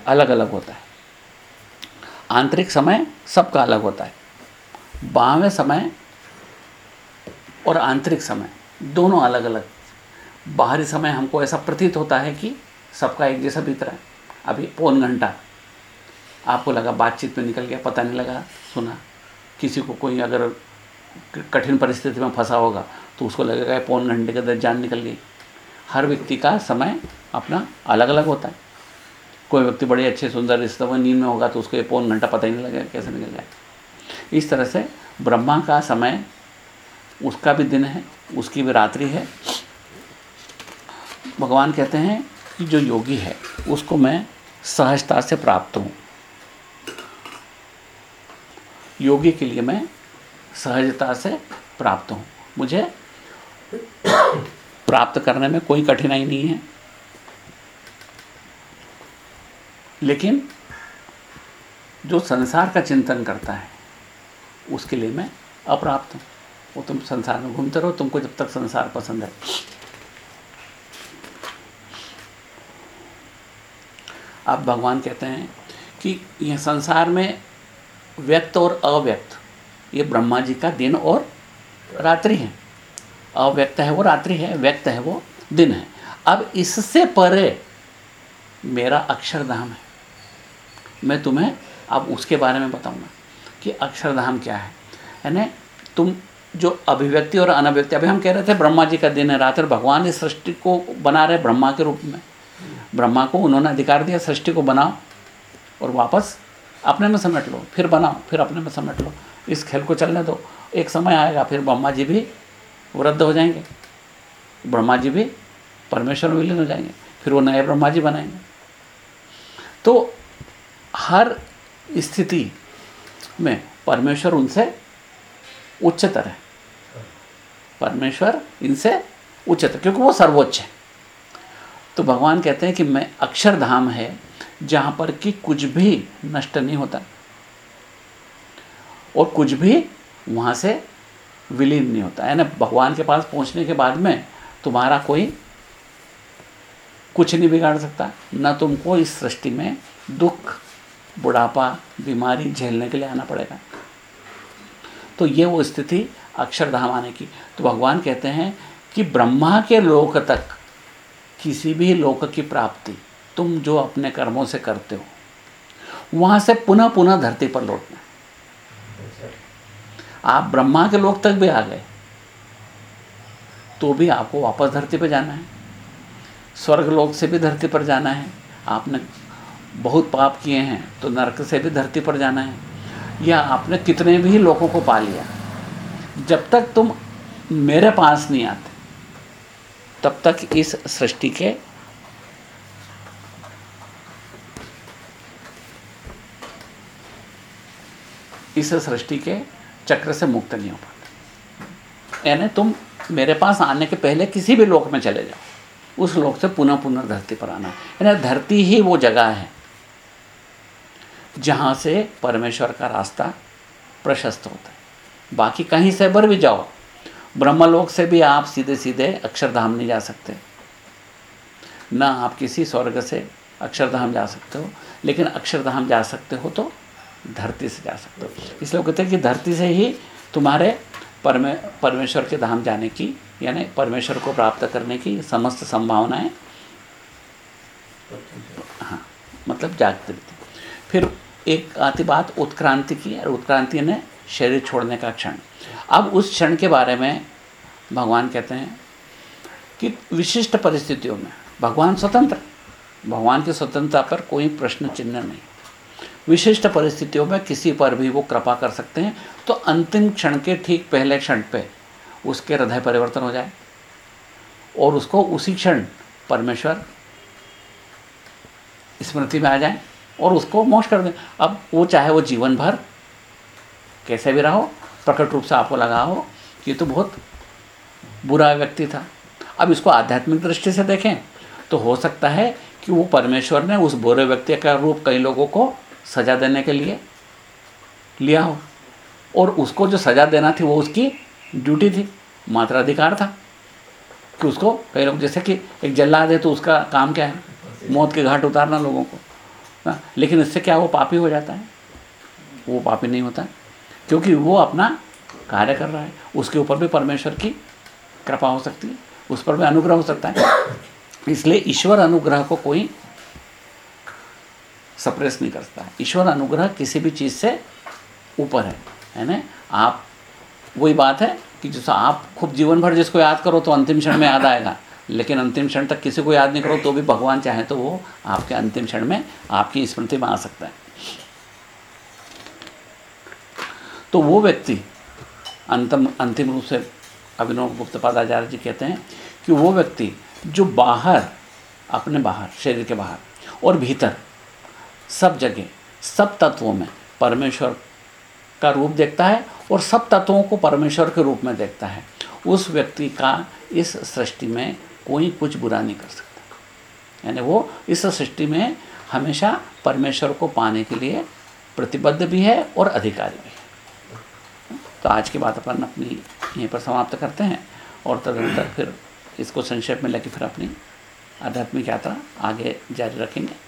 S1: अलग अलग होता है। आंतरिक समय सबका अलग होता है। बावें समय और आंतरिक समय दोनों अलग अलग बाहरी समय हमको ऐसा प्रतीत होता है कि सबका एक जैसा बीत रहा है। अभी पौन घंटा। आपको लगा बातचीत में निकल गया, पता नहीं लगा, सुना। किसी को कोई अगर कठिन परिस्थिति में फंसा होगा तो उसको लगेगा पौन घंटे के अंदर जान निकल गई। हर व्यक्ति का समय अपना अलग अलग होता है। कोई व्यक्ति बड़े अच्छे, सुंदर रिश्ते में नींद में होगा तो उसको ये पौन घंटा पता ही नहीं लगेगा कैसे निकल जाए। इस तरह से ब्रह्मा का समय, उसका भी दिन है, उसकी भी रात्रि है। भगवान कहते हैं कि जो योगी है, उसको मैं सहजता से प्राप्त हूँ। योगी के लिए मैं सहजता से प्राप्त हूँ। मुझे प्राप्त करने में कोई कठिनाई नहीं है। लेकिन जो संसार का चिंतन करता है, उसके लिए मैं अप्राप्त हूँ। वो तुम संसार में घूमते रहो, तुमको जब तक संसार पसंद है। अब भगवान कहते हैं कि यह संसार में व्यक्त और अव्यक्त, ये ब्रह्मा जी का दिन और रात्रि है। अव्यक्त है वो रात्रि है, व्यक्त है वो दिन है। अब इससे परे मेरा अक्षरधाम है। मैं तुम्हें अब उसके बारे में बताऊँगा कि अक्षरधाम क्या है। यानी तुम जो अभिव्यक्ति और अनभिव्यक्ति, अभी हम कह रहे थे ब्रह्मा जी का दिन है, रात और भगवान इस सृष्टि को बना रहे ब्रह्मा के रूप में। ब्रह्मा को उन्होंने अधिकार दिया, सृष्टि को बनाओ और वापस अपने में समेट लो, फिर बनाओ, फिर अपने में समेट लो। इस खेल को चलने दो, एक समय आएगा, फिर ब्रह्मा जी भी वृद्ध हो जाएँगे। ब्रह्मा जी भी परमेश्वर विलीन हो जाएँगे, फिर वो नए ब्रह्मा जी बनाएँगे। तो हर स्थिति में परमेश्वर उनसे उच्चतर है। परमेश्वर इनसे उच्चतर, क्योंकि वो सर्वोच्च है। तो भगवान कहते हैं कि मैं अक्षरधाम है, जहाँ पर कि कुछ भी नष्ट नहीं होता और कुछ भी वहाँ से विलीन नहीं होता। यानी भगवान के पास पहुँचने के बाद में तुम्हारा कोई कुछ नहीं बिगाड़ सकता, न तुमको इस सृष्टि में दुख बुढ़ापा, बीमारी झेलने के लिए आना पड़ेगा। तो ये वो स्थिति अक्षरधाम आने की। तो भगवान कहते हैं कि ब्रह्मा के लोक तक किसी भी लोक की प्राप्ति तुम जो अपने कर्मों से करते हो, वहाँ से पुनः पुनः धरती पर लौटना। आप ब्रह्मा के लोक तक भी आ गए तो भी आपको वापस धरती पर जाना है। स्वर्ग लोक से भी धरती पर जाना है। आपने बहुत पाप किए हैं तो नरक से भी धरती पर जाना है। या आपने कितने भी लोगों को पा लिया, जब तक तुम मेरे पास नहीं आते, तब तक इस सृष्टि के इस सृष्टि के चक्र से मुक्त नहीं हो पाते। यानी तुम मेरे पास आने के पहले किसी भी लोक में चले जाओ, उस लोक से पुनः पुनः धरती पर आना। यानी धरती ही वो जगह है जहाँ से परमेश्वर का रास्ता प्रशस्त होता है। बाकी कहीं से बर भी जाओ, ब्रह्मलोक से भी आप सीधे सीधे अक्षरधाम नहीं जा सकते। ना आप किसी स्वर्ग से अक्षरधाम जा सकते हो, लेकिन अक्षरधाम जा सकते हो तो धरती से जा सकते हो। इसलिए कहते हैं कि धरती से ही तुम्हारे परमे, परमेश्वर के धाम जाने की, यानी परमेश्वर को प्राप्त करने की समस्त संभावनाएँ हाँ मतलब जागती फिर एक आती बात उत्क्रांति की और उत्क्रांति ने शरीर छोड़ने का क्षण। अब उस क्षण के बारे में भगवान कहते हैं कि विशिष्ट परिस्थितियों में, भगवान स्वतंत्र, भगवान की स्वतंत्रता पर कोई प्रश्न चिन्ह नहीं। विशिष्ट परिस्थितियों में किसी पर भी वो कृपा कर सकते हैं तो अंतिम क्षण के ठीक पहले क्षण पे उसके हृदय परिवर्तन हो जाए और उसको उसी क्षण परमेश्वर स्मृति में आ जाए। और उसको मोक्ष कर दें। अब वो चाहे वो जीवन भर कैसे भी रहो, प्रकट रूप से आपको लगा हो कि ये तो बहुत बुरा व्यक्ति था। अब इसको आध्यात्मिक दृष्टि से देखें तो हो सकता है कि वो परमेश्वर ने उस बुरे व्यक्ति का रूप कई लोगों को सजा देने के लिए लिया हो। और उसको जो सजा देना थी, वो उसकी ड्यूटी थी, मात्राधिकार था कि उसको कई लोग, जैसे कि एक जल्लाद है तो उसका काम क्या है? मौत के घाट उतारना लोगों को। ना? लेकिन इससे क्या वो पापी हो जाता है? वो पापी नहीं होता। क्योंकि वो अपना कार्य कर रहा है। उसके ऊपर भी परमेश्वर की कृपा हो सकती है। उस पर भी अनुग्रह हो सकता है। इसलिए ईश्वर अनुग्रह को कोई सप्रेस नहीं करता सकता। ईश्वर अनुग्रह किसी भी चीज़ से ऊपर है। है ना? आप, वही बात है कि जैसे आप खूब जीवन भर जिसको याद करो तो अंतिम क्षण में याद आएगा। लेकिन अंतिम क्षण तक किसी को याद नहीं करो तो भी भगवान चाहे तो वो आपके अंतिम क्षण में आपकी स्मृति में आ सकता है। तो वो व्यक्ति, अंतम, अंतिम रूप से अभिनव गुप्त पादाचार्य जी कहते हैं कि वो व्यक्ति जो बाहर, अपने बाहर, शरीर के बाहर और भीतर, सब जगह, सब तत्वों में परमेश्वर का रूप देखता है और सब तत्वों को परमेश्वर के रूप में देखता है, उस व्यक्ति का इस सृष्टि में कोई कुछ बुरा नहीं कर सकता। यानी वो इस सृष्टि में हमेशा परमेश्वर को पाने के लिए प्रतिबद्ध भी है और अधिकारी भी है। तो आज की बात अपन अपनी यहीं पर समाप्त करते हैं और तदनंतर फिर इसको संक्षेप में लेके फिर अपनी आध्यात्मिक यात्रा आगे जारी रखेंगे।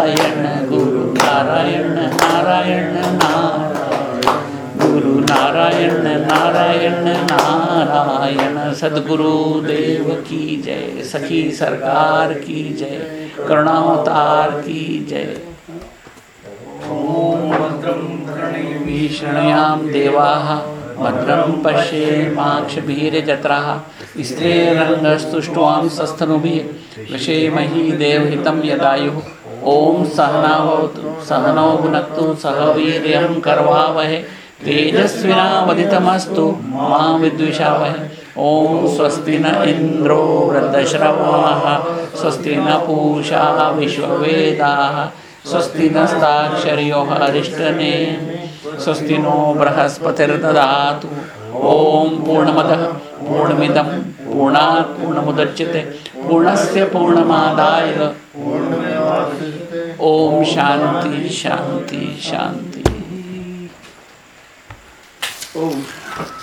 S1: नारायण नारायण सदगुरु देव की जय, सखी सरकार की जय, करुणावतार की जय। भीषणयां देवाः, भद्रं पश्येमाक्षभिर्यजत्राः स्त्रीरङ्गस्तुष्ट्वां सस्तनुभिः, विषेमहि देवहितं यदायुः। ॐ सहना भवतु सहनौ भुनक्तु सह वीर्यं करवावहे। तेजस्विनावदितमस्तु मा विद्विषावहे। ॐ स्वस्ति न इन्द्रो वृद्धश्रवाः, स्वस्ति न पूषा विश्ववेदाः, स्वस्ति नस्ताक्षर्यो हरिष्टने स्वस्ति नो बृहस्पतिर्ददातु। ॐ पूर्णमदः, पूर्णमिदं पूर्णात् पूर्णमुदच्यते पूर्णस्य पूर्णमादाय। ॐ शान्ति शान्ति शान्ति।
S2: Oh.